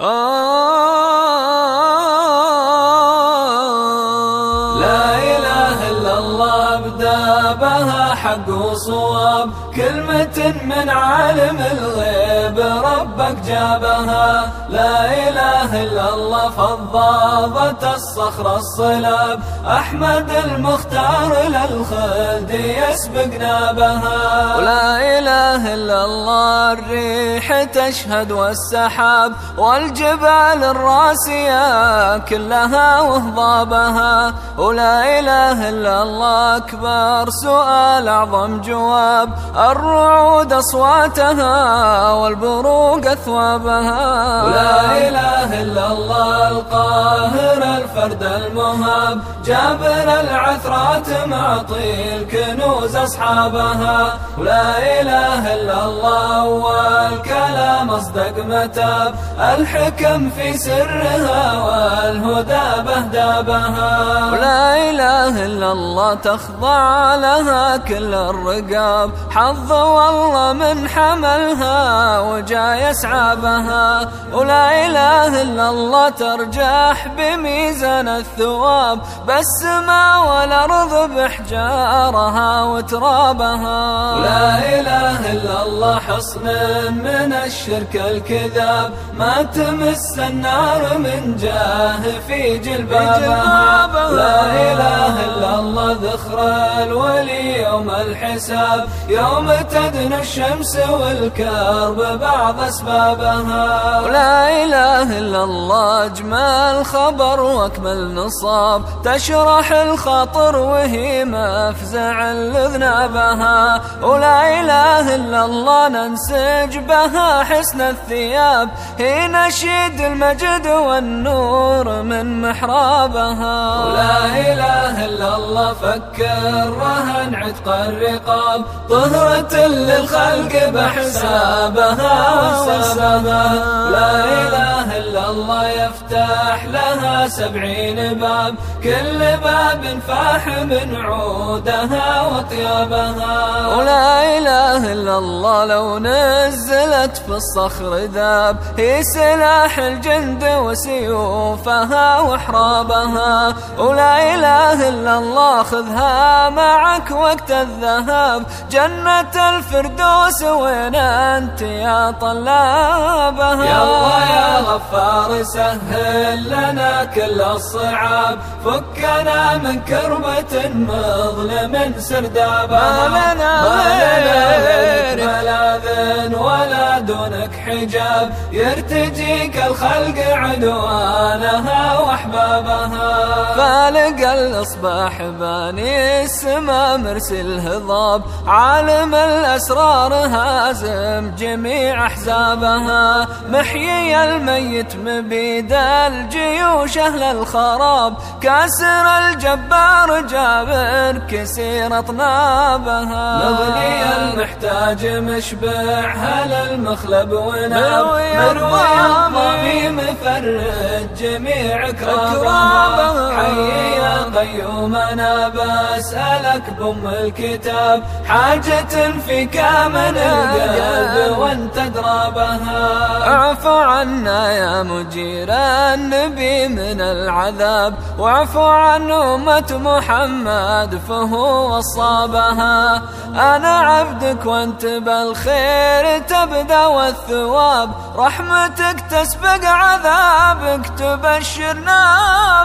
لا إله إلا الله ابدا بها حق وصواب. كلمة من عالم الغيب ربك جابها. لا إله إلا الله فضاضة الصخر الصلاب. أحمد المختار للخلد يسبق نابها. ولا إله إلا الله الريح تشهد والسحاب. والجبال الراسية كلها وهضابها. ولا إله إلا الله أكبر. سؤال أعظم جواب. الرعود أصواتها والبروق أثوابها. ولا إله إلا الله القاهر الفرد المهاب. جابر العثرات معطي الكنوز أصحابها. ولا إله إلا الله والكلام أصدق متاب. الحكم في سرها والهدى بهدابها. ولا إله إلا الله تخضع لها كل الرقاب. حظ والله من حملها وجا يسعى بها ولا إله إلا الله ترجح بميزان الثواب. بالسماء والأرض بحجارها وترابها. إله إلا الله حصن من الشرك الكذاب ما تمس النار من جاه في جلبابها لا إله إلا الله ذخر الولي يوم الحساب. يوم تدنى الشمس والكرب بعض أسبابها. ولا إله إلا الله أجمل خبر وأكمل نصاب تشرح الخاطر وهي مفزع لذنابها. ولا إله إلا الله ننسج بها حسن الثياب. هي نشيد المجد والنور من محرابها. ولا إله إلا الله فكر رهن عتق الرقاب. طهرة للخلق بحسابها وسببها. لا إله الله يفتح لها سبعين باب كل باب فاح من عودها وطيابها. ولا إله إلا الله لو نزلت في الصخر ذاب هي سلاح الجند وسيوفها وحرابها ولا إله إلا الله خذها معك وقت الذهاب جنة الفردوس وين أنت يا طلابها. يا الله يا غفار. سهل لنا كل الصعاب. فكنا من كربة مظلم سردابها ما لنا غير. ملاذ ولا دونك حجاب. يرتجيك الخلق عدوانها وأحبابها. فالق الأصباح باني السما مرسل هضاب. عالم الأسرار هازم جميع أحزابها. محيي الميت مبيد الجيوش أهل الخراب. كاسر الجبار جابر كسير أطنابها. مغني المحتاج مشبع هل المخلب وناب. مروي الضمي مفرج جميع كرامها حي يا قيوم أنا بسألك بم الكتاب. حاجة فيك من القلب. وانت درابها اعفو عنا يا مجير النبي من العذاب. واعفو عن أمة محمد فهو وصابها أنا عبدك وأنت بالخير تبدأ والثواب. رحمتك تسبق عذابك تبشرنا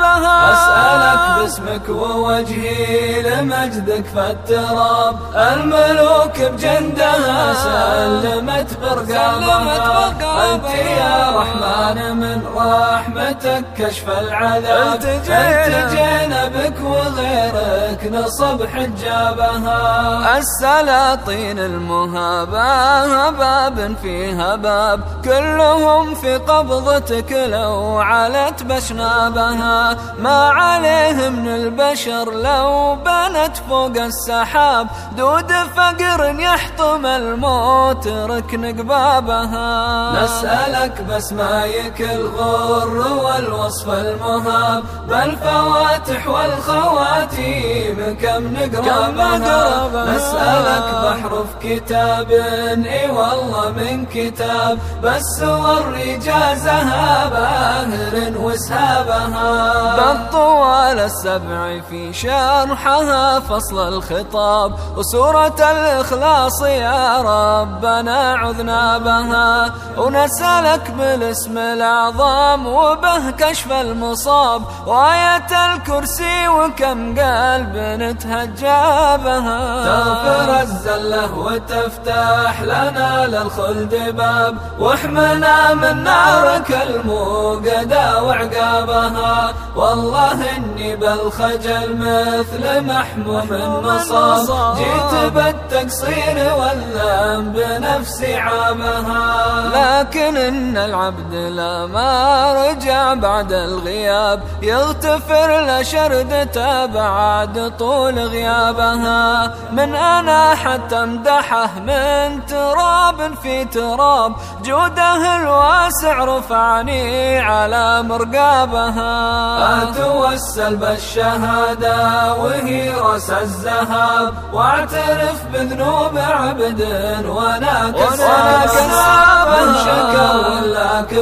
بها أسألك باسمك ووجهي لمجدك فالتراب. الملوك بجندها سلمت برقابها أنت يا رحمن من رحمتك كشف العذاب. التجينا. بك وغيرك نصب حجابها. السلاطين المهابة هباب فيها باب كلهم في قبضتك لو علت بشنابها. ما عليه من البشر لو بنت فوق السحاب. دود فقر يحطم الموت ركن قبابها نسألك بسمايك الغر والوصف المهاب بالفواتح والخواتيم كم نقرا بها نسألك بحر في كتاب إي والله من كتاب بس وري جازها باهر وسهابها. بالطوال السبع في شرحها فصل الخطاب وسورة الإخلاص يا ربنا عذنا. بها ونسألك بالاسم الأعظم وبه كشف المصاب. وآية الكرسي وكم قلب نتهجى بها. تغفر الزلة وتفتح لنا للخلد باب. واحمنا من نارك الموقدة وعقابها. والله إني بالخجل مثل محموم مصاب جيت بالتقصير والذنب نفسي عابها لكن إن العبد لا ما رجع بعد الغياب يغتفر لشردته بعد طول غيابها. من أنا حتى امدحه من تراب في تراب جوده الواسع رفعني على مرقابها. أتوسل بالشهادة وهي رأس الزهاب واعترف بذنوب عبد وأنا كساب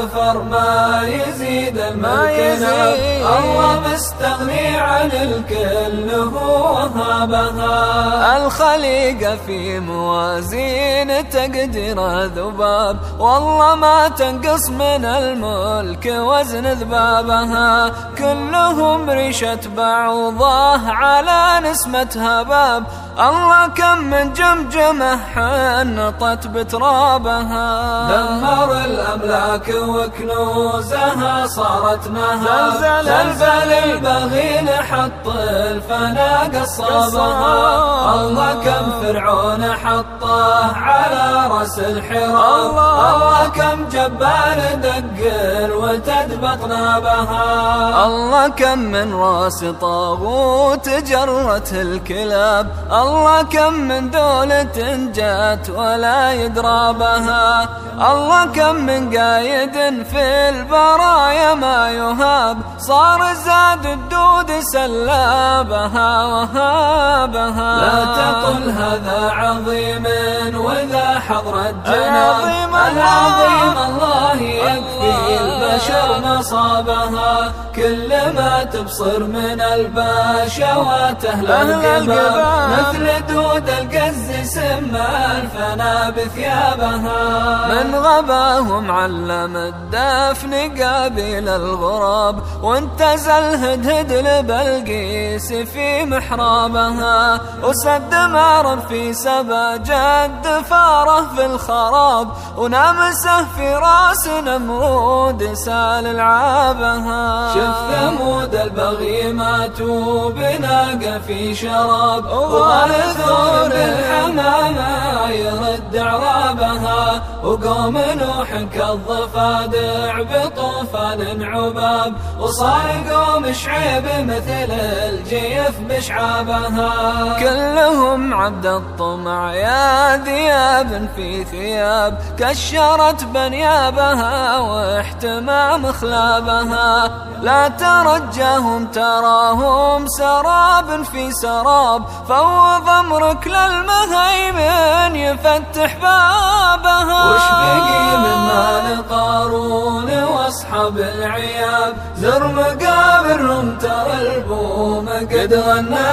ولا كفر ما يزيد الملكنا. الله مستغني عن الكل هو وهابها الخليقة في موازين تقدير ذباب والله ما تنقص من الملك وزن ذبابها. كلهم ريشة بعوضة على نسمة هباب. الله كم من جمجمة حنطت بترابها. دمر الأملاك وكنوزها صارت نهار زلزل البغي حط الفنا قصابها الله كم فرعون حطه على رأس الحراب. الله. كم جبار دق وتد بطنابها. الله كم من راس طاغوت جرت الكلاب. الله كم من دولة جات ولا يدرى بها الله كم من قايد في البرايا ما يهاب. صار زاد الدود سلابها وهابها. لا تقل هذا عظيم وذا حضر الجناب العظيم الله. البشر مصابها كل ما تبصر من الباشوات أهل القباب مثل دود القز سما ألفنا بثيابها. من غباهم علم الدفن قابل الغراب وانتزل الهدهد لبلقيس في محرابها. وسد مار في سبا جد فاره في الخراب ونامسه في راس نمرود سال العابها. شف ثمود البغي ماتوا بناقة في شراب. وغالثور بالحمامة يرد عرابها. وقوم نوح كالضفادع بطوفان عباب. وصار قوم شعيب مثل الجيف بشعابها كلهم عبد الطمع يا ذياب في ثياب. كشرت بنيابها واحتمام خلابها لا ترجاهم تراهم سراب في سراب. فوض أمرك للمهيمن يفتح بابها. وش بقي من مال قارون وأصحاب العياب زر مقابرهم ترى البوم قد غنى